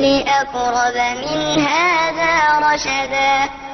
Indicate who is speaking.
Speaker 1: لِأَقْرَبَ مِنْ هَٰذَا رَشَدًا.